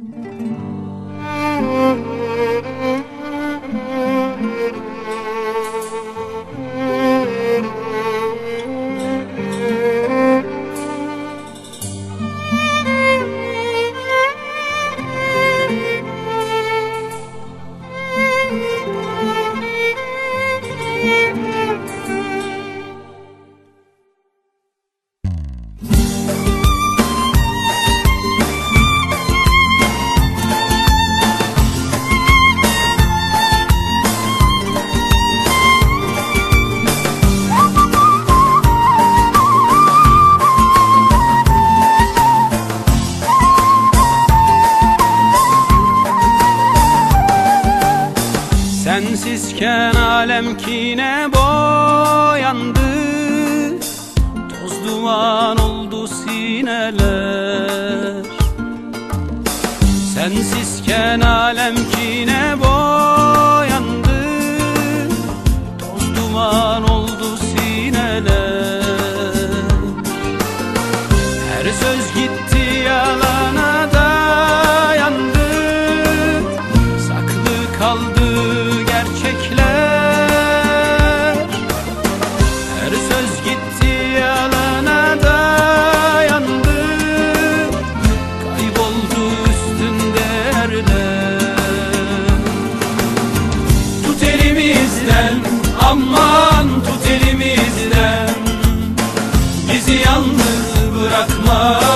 Mm-hmm. Sensizken alem kine boyandı. Toz duman oldu sineler. Sensizken alem kine aman tut elimizden. Bizi yalnız bırakma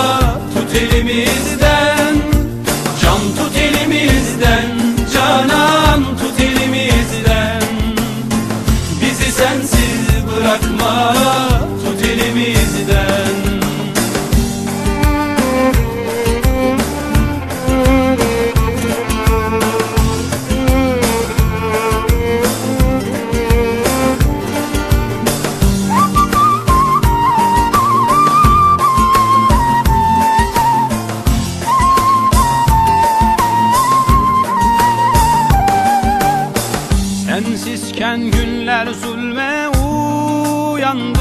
Sensizken günler zulme uyandı.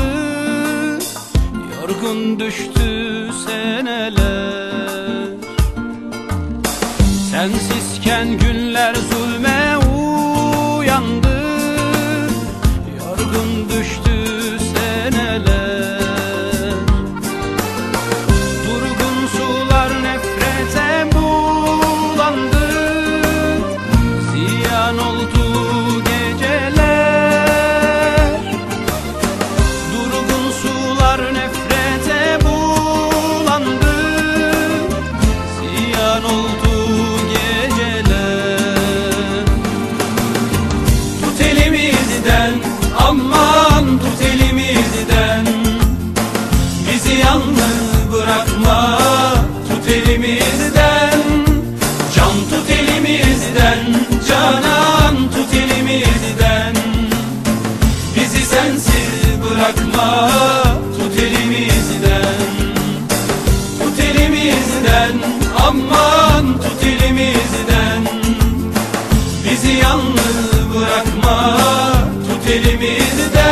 Yorgun düştü seneler. Sensizken günler zulme Bizi yalnız bırakma. Tut elimizden Can tut elimizden canan tut elimizden. Bizi sensiz bırakma tut elimizden. Tut elimizden aman tut elimizden. Bizi yalnız bırakma tut elimizden